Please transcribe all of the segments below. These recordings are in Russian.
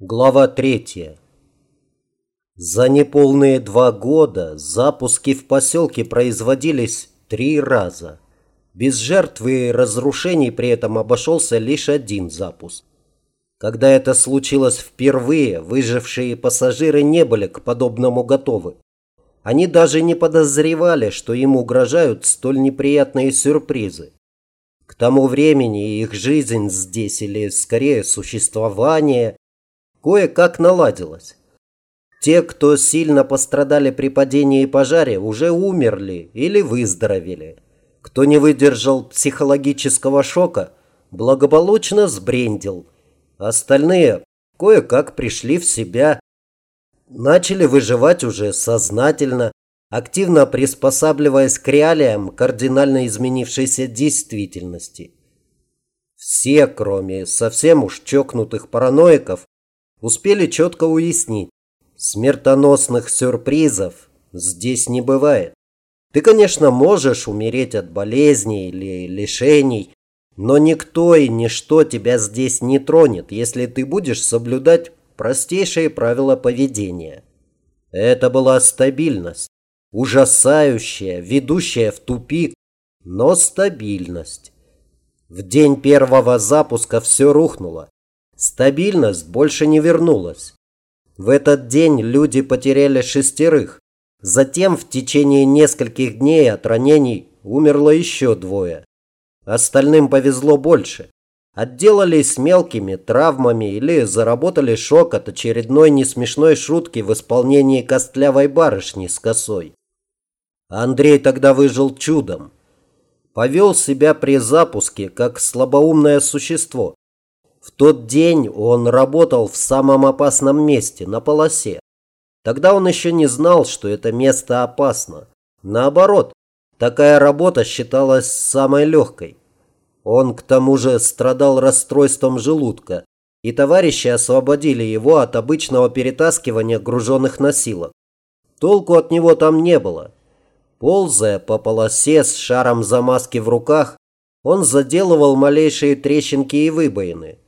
Глава третья. За неполные два года запуски в поселке производились три раза. Без жертв и разрушений при этом обошелся лишь один запуск. Когда это случилось впервые, выжившие пассажиры не были к подобному готовы. Они даже не подозревали, что им угрожают столь неприятные сюрпризы. К тому времени их жизнь здесь, или скорее существование, кое-как наладилось. Те, кто сильно пострадали при падении и пожаре, уже умерли или выздоровели. Кто не выдержал психологического шока, благополучно сбрендил. Остальные кое-как пришли в себя. Начали выживать уже сознательно, активно приспосабливаясь к реалиям кардинально изменившейся действительности. Все, кроме совсем уж чокнутых параноиков, успели четко уяснить, смертоносных сюрпризов здесь не бывает. Ты, конечно, можешь умереть от болезней или лишений, но никто и ничто тебя здесь не тронет, если ты будешь соблюдать простейшие правила поведения. Это была стабильность, ужасающая, ведущая в тупик, но стабильность. В день первого запуска все рухнуло. Стабильность больше не вернулась. В этот день люди потеряли шестерых. Затем в течение нескольких дней от ранений умерло еще двое. Остальным повезло больше. Отделались мелкими травмами или заработали шок от очередной несмешной шутки в исполнении костлявой барышни с косой. Андрей тогда выжил чудом. Повел себя при запуске, как слабоумное существо. В тот день он работал в самом опасном месте, на полосе. Тогда он еще не знал, что это место опасно. Наоборот, такая работа считалась самой легкой. Он к тому же страдал расстройством желудка, и товарищи освободили его от обычного перетаскивания груженных носилок. Толку от него там не было. Ползая по полосе с шаром замазки в руках, он заделывал малейшие трещинки и выбоины.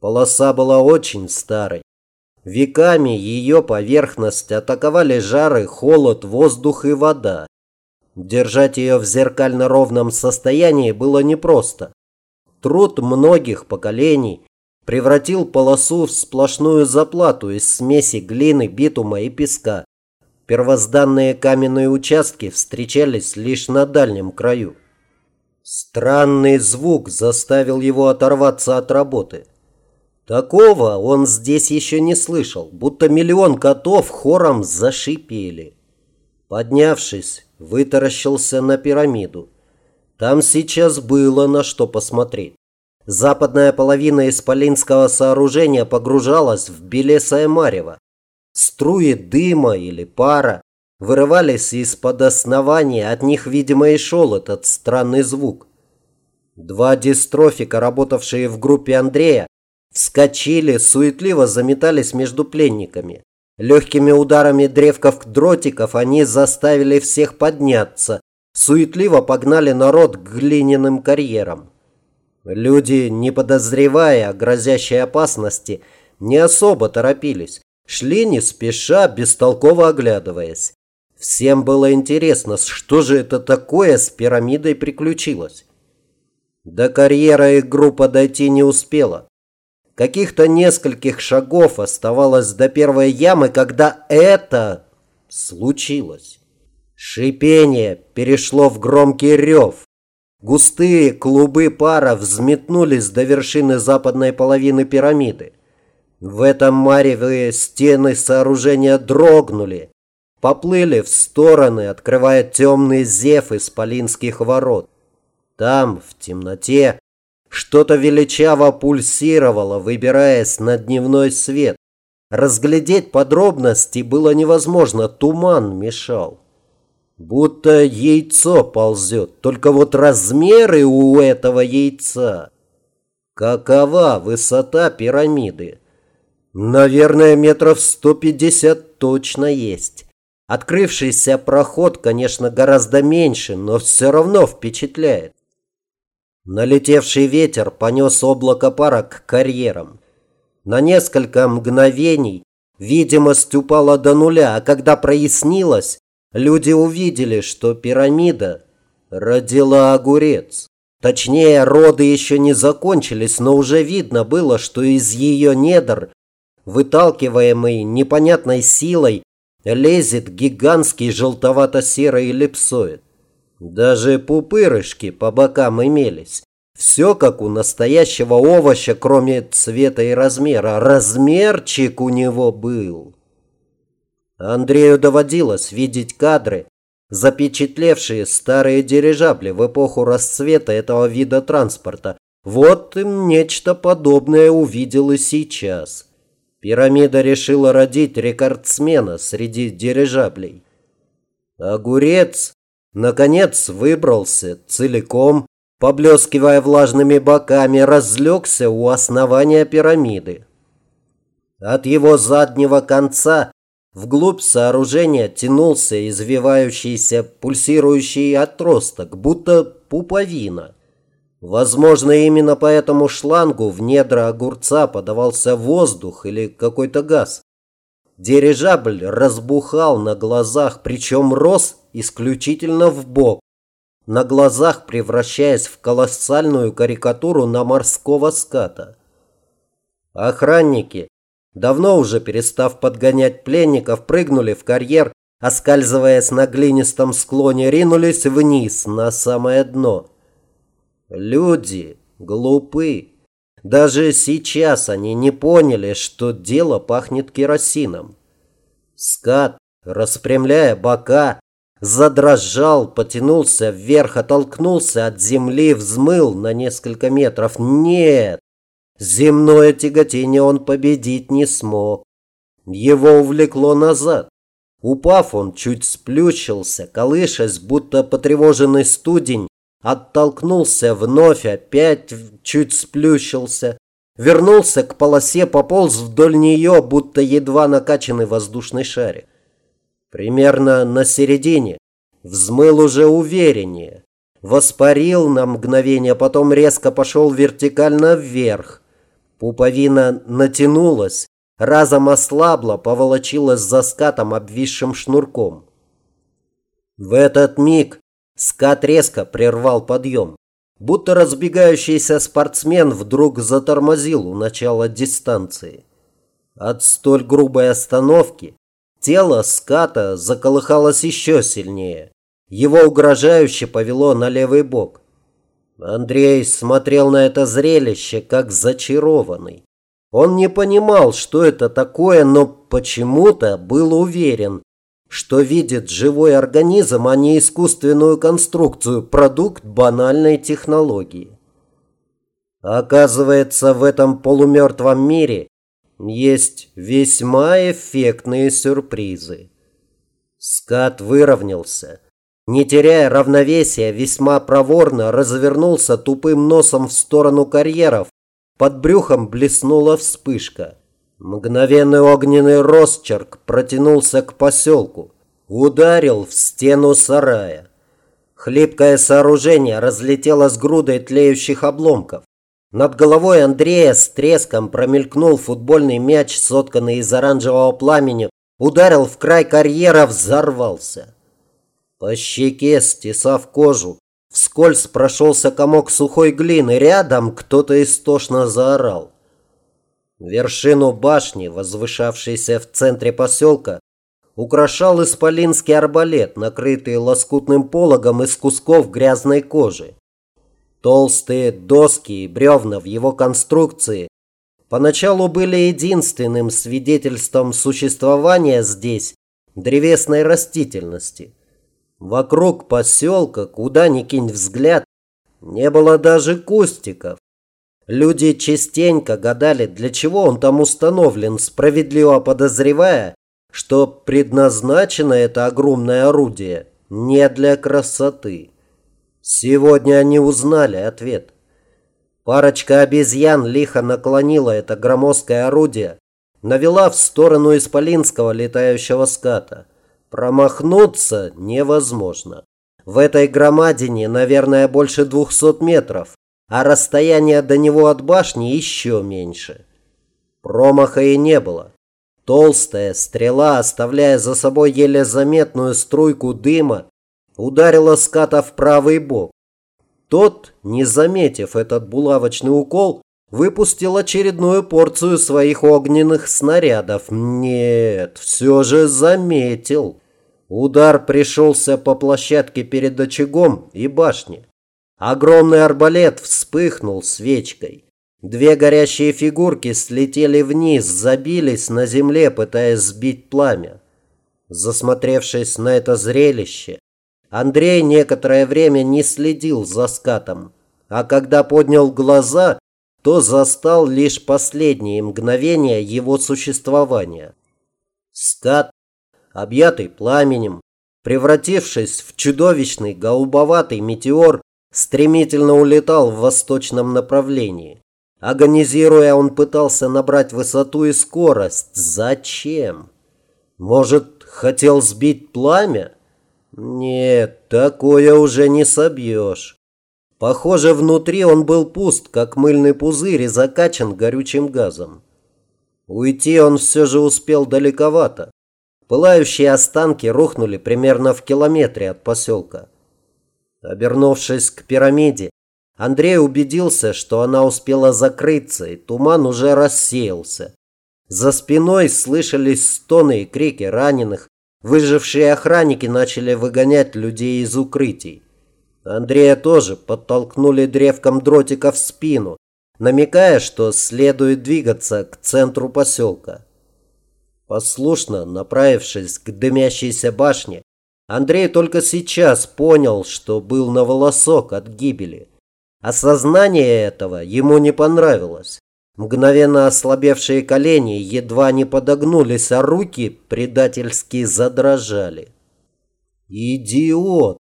Полоса была очень старой. Веками ее поверхность атаковали жары, холод, воздух и вода. Держать ее в зеркально ровном состоянии было непросто. Труд многих поколений превратил полосу в сплошную заплату из смеси глины, битума и песка. Первозданные каменные участки встречались лишь на дальнем краю. Странный звук заставил его оторваться от работы. Такого он здесь еще не слышал, будто миллион котов хором зашипели. Поднявшись, вытаращился на пирамиду. Там сейчас было на что посмотреть. Западная половина исполинского сооружения погружалась в белесое марево. Струи дыма или пара вырывались из-под основания, от них, видимо, и шел этот странный звук. Два дистрофика, работавшие в группе Андрея, Вскочили, суетливо заметались между пленниками. Легкими ударами древков дротиков они заставили всех подняться. Суетливо погнали народ к глиняным карьерам. Люди, не подозревая о грозящей опасности, не особо торопились. Шли не спеша, бестолково оглядываясь. Всем было интересно, что же это такое с пирамидой приключилось. До карьера их группа дойти не успела. Каких-то нескольких шагов оставалось до первой ямы, когда это случилось. Шипение перешло в громкий рев. Густые клубы пара взметнулись до вершины западной половины пирамиды. В этом мареве стены сооружения дрогнули, поплыли в стороны, открывая темный зев исполинских ворот. Там, в темноте, что-то величаво пульсировало, выбираясь на дневной свет. Разглядеть подробности было невозможно, туман мешал. Будто яйцо ползет, только вот размеры у этого яйца. Какова высота пирамиды? Наверное, метров 150 точно есть. Открывшийся проход, конечно, гораздо меньше, но все равно впечатляет. Налетевший ветер понес облако пара к карьерам. На несколько мгновений видимость упала до нуля, а когда прояснилось, люди увидели, что пирамида родила огурец. Точнее, роды еще не закончились, но уже видно было, что из ее недр, выталкиваемый непонятной силой, лезет гигантский желтовато-серый эллипсоид. Даже пупырышки по бокам имелись. Все как у настоящего овоща, кроме цвета и размера. Размерчик у него был. Андрею доводилось видеть кадры, запечатлевшие старые дирижабли в эпоху расцвета этого вида транспорта. Вот нечто подобное увидел и сейчас. Пирамида решила родить рекордсмена среди дирижаблей. Огурец, наконец, выбрался целиком, поблескивая влажными боками, разлегся у основания пирамиды. От его заднего конца Вглубь сооружения тянулся извивающийся пульсирующий отросток, будто пуповина. Возможно, именно по этому шлангу в недра огурца подавался воздух или какой-то газ. Дирижабль разбухал на глазах, причем рос исключительно в бок, на глазах превращаясь в колоссальную карикатуру на морского ската. Охранники, Давно уже перестав подгонять пленников, прыгнули в карьер, оскальзываясь на глинистом склоне, ринулись вниз, на самое дно. Люди глупы. Даже сейчас они не поняли, что дело пахнет керосином. Скат, распрямляя бока, задрожал, потянулся вверх, оттолкнулся от земли, взмыл на несколько метров. Нет! Земное тяготение он победить не смог. Его увлекло назад. Упав, он чуть сплющился, колышась, будто потревоженный студень, оттолкнулся вновь, опять чуть сплющился, вернулся к полосе, пополз вдоль нее, будто едва накачанный воздушный шарик. Примерно на середине взмыл уже увереннее, воспарил на мгновение, потом резко пошел вертикально вверх, Пуповина натянулась, разом ослабла, поволочилась за скатом обвисшим шнурком. В этот миг скат резко прервал подъем. Будто разбегающийся спортсмен вдруг затормозил у начала дистанции. От столь грубой остановки тело ската заколыхалось еще сильнее. Его угрожающе повело на левый бок. Андрей смотрел на это зрелище, как зачарованный. Он не понимал, что это такое, но почему-то был уверен, что видит живой организм, а не искусственную конструкцию, продукт банальной технологии. Оказывается, в этом полумертвом мире есть весьма эффектные сюрпризы. Скат выровнялся не теряя равновесия, весьма проворно развернулся тупым носом в сторону карьеров. Под брюхом блеснула вспышка. Мгновенный огненный росчерк протянулся к поселку. Ударил в стену сарая. Хлипкое сооружение разлетело с грудой тлеющих обломков. Над головой Андрея с треском промелькнул футбольный мяч, сотканный из оранжевого пламени, ударил в край карьера, взорвался. По щеке, стесав кожу, вскользь прошелся комок сухой глины. Рядом кто-то истошно заорал. Вершину башни, возвышавшейся в центре поселка, украшал исполинский арбалет, накрытый лоскутным пологом из кусков грязной кожи. Толстые доски и бревна в его конструкции поначалу были единственным свидетельством существования здесь древесной растительности – Вокруг поселка, куда ни кинь взгляд, не было даже кустиков. Люди частенько гадали, для чего он там установлен, справедливо подозревая, что предназначено это огромное орудие не для красоты. Сегодня они узнали ответ. Парочка обезьян лихо наклонила это громоздкое орудие, навела в сторону исполинского летающего ската. Промахнуться невозможно. В этой громадине, наверное, больше двухсот метров, а расстояние до него от башни еще меньше. Промаха и не было. Толстая стрела, оставляя за собой еле заметную струйку дыма, ударила ската в правый бок. Тот, не заметив этот булавочный укол, выпустил очередную порцию своих огненных снарядов. Нет, все же заметил. Удар пришелся по площадке перед очагом и башней. Огромный арбалет вспыхнул свечкой. Две горящие фигурки слетели вниз, забились на земле, пытаясь сбить пламя. Засмотревшись на это зрелище, Андрей некоторое время не следил за скатом, а когда поднял глаза, то застал лишь последние мгновения его существования. Скат, объятый пламенем, превратившись в чудовищный голубоватый метеор, стремительно улетал в восточном направлении. Агонизируя, он пытался набрать высоту и скорость. Зачем? Может, хотел сбить пламя? Нет, такое уже не собьешь. Похоже, внутри он был пуст, как мыльный пузырь и закачан горючим газом. Уйти он все же успел далековато. Пылающие останки рухнули примерно в километре от поселка. Обернувшись к пирамиде, Андрей убедился, что она успела закрыться, и туман уже рассеялся. За спиной слышались стоны и крики раненых, Выжившие охранники начали выгонять людей из укрытий. Андрея тоже подтолкнули древком дротика в спину, намекая, что следует двигаться к центру поселка. Послушно направившись к дымящейся башне, Андрей только сейчас понял, что был на волосок от гибели. Осознание этого ему не понравилось. Мгновенно ослабевшие колени едва не подогнулись, а руки предательски задрожали. Идиот!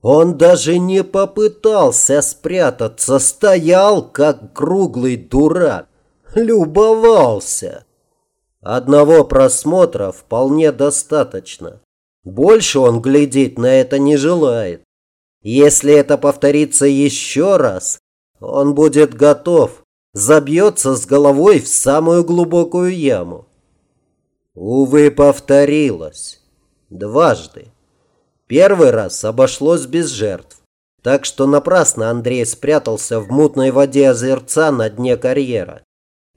Он даже не попытался спрятаться, стоял, как круглый дурак. Любовался. Одного просмотра вполне достаточно. Больше он глядеть на это не желает. Если это повторится еще раз, он будет готов забьется с головой в самую глубокую яму. Увы, повторилось. Дважды. Первый раз обошлось без жертв. Так что напрасно Андрей спрятался в мутной воде озерца на дне карьера.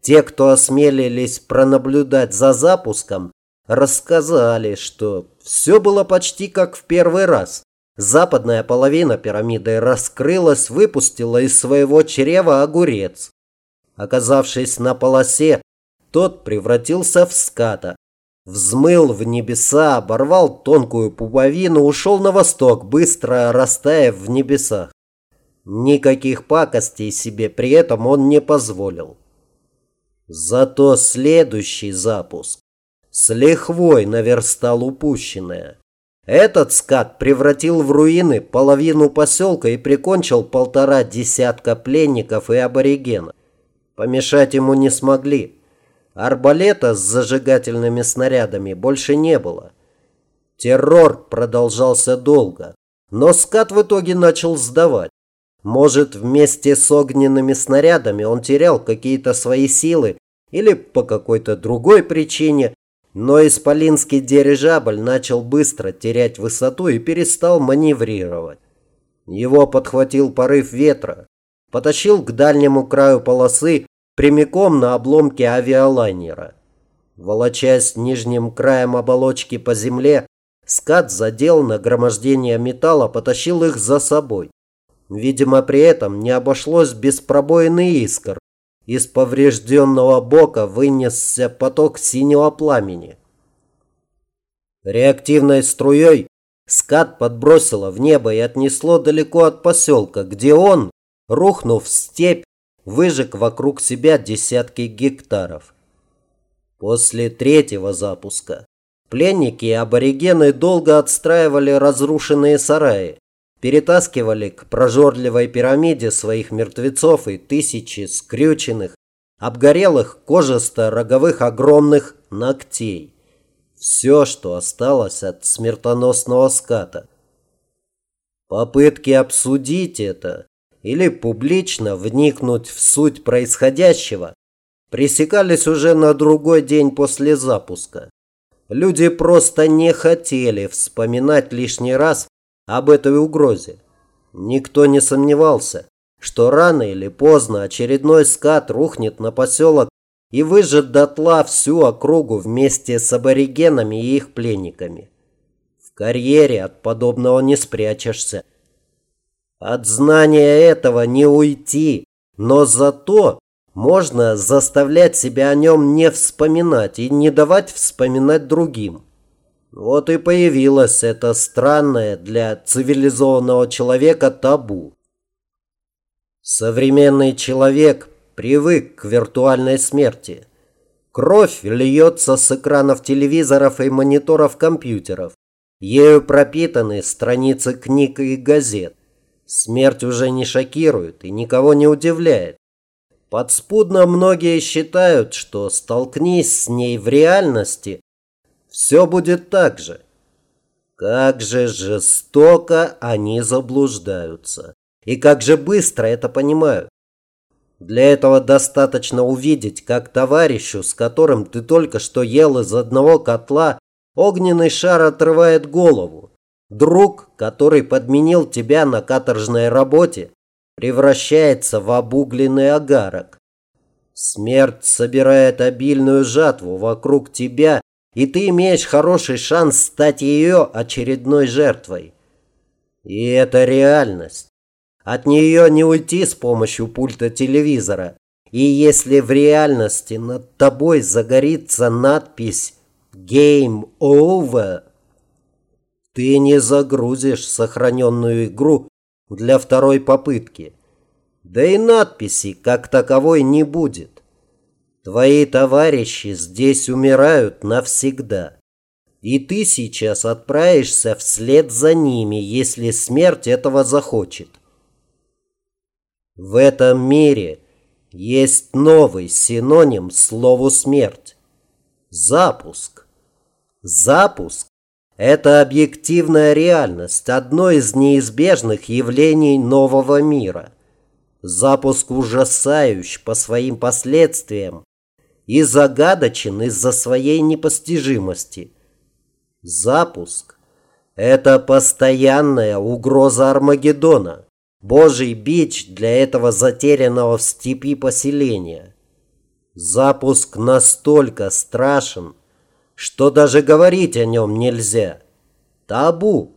Те, кто осмелились пронаблюдать за запуском, рассказали, что все было почти как в первый раз. Западная половина пирамиды раскрылась, выпустила из своего чрева огурец. Оказавшись на полосе, тот превратился в ската. Взмыл в небеса, оборвал тонкую пуповину, ушел на восток, быстро растаяв в небесах. Никаких пакостей себе при этом он не позволил. Зато следующий запуск с лихвой наверстал упущенное. Этот скат превратил в руины половину поселка и прикончил полтора десятка пленников и аборигенов. Помешать ему не смогли. Арбалета с зажигательными снарядами больше не было. Террор продолжался долго, но скат в итоге начал сдавать. Может, вместе с огненными снарядами он терял какие-то свои силы или по какой-то другой причине, но исполинский дирижабль начал быстро терять высоту и перестал маневрировать. Его подхватил порыв ветра, потащил к дальнему краю полосы прямиком на обломки авиалайнера. Волочась нижним краем оболочки по земле, скат задел нагромождение металла, потащил их за собой. Видимо, при этом не обошлось без пробоины искр. Из поврежденного бока вынесся поток синего пламени. Реактивной струей скат подбросило в небо и отнесло далеко от поселка, где он, рухнув в степь, выжег вокруг себя десятки гектаров. После третьего запуска пленники и аборигены долго отстраивали разрушенные сараи, перетаскивали к прожорливой пирамиде своих мертвецов и тысячи скрюченных, обгорелых кожисто-роговых огромных ногтей. Все, что осталось от смертоносного ската. Попытки обсудить это или публично вникнуть в суть происходящего пресекались уже на другой день после запуска. Люди просто не хотели вспоминать лишний раз об этой угрозе. Никто не сомневался, что рано или поздно очередной скат рухнет на поселок и выжжет дотла всю округу вместе с аборигенами и их пленниками. В карьере от подобного не спрячешься. От знания этого не уйти, но зато можно заставлять себя о нем не вспоминать и не давать вспоминать другим. Вот и появилось это странное для цивилизованного человека табу. Современный человек привык к виртуальной смерти. Кровь льется с экранов телевизоров и мониторов компьютеров. Ею пропитаны страницы книг и газет. Смерть уже не шокирует и никого не удивляет. Подспудно многие считают, что столкнись с ней в реальности, все будет так же. Как же жестоко они заблуждаются. И как же быстро это понимают. Для этого достаточно увидеть, как товарищу, с которым ты только что ел из одного котла, огненный шар отрывает голову. Друг, который подменил тебя на каторжной работе, превращается в обугленный агарок. Смерть собирает обильную жатву вокруг тебя, и ты имеешь хороший шанс стать ее очередной жертвой. И это реальность. От нее не уйти с помощью пульта телевизора. И если в реальности над тобой загорится надпись «Game Over», ты не загрузишь сохраненную игру для второй попытки. Да и надписи как таковой не будет. Твои товарищи здесь умирают навсегда. И ты сейчас отправишься вслед за ними, если смерть этого захочет. В этом мире есть новый синоним слову «смерть» – запуск. Запуск это объективная реальность, одно из неизбежных явлений нового мира. Запуск ужасающий по своим последствиям и загадочен из-за своей непостижимости. Запуск – это постоянная угроза Армагеддона, божий бич для этого затерянного в степи поселения. Запуск настолько страшен – что даже говорить о нем нельзя. Табу.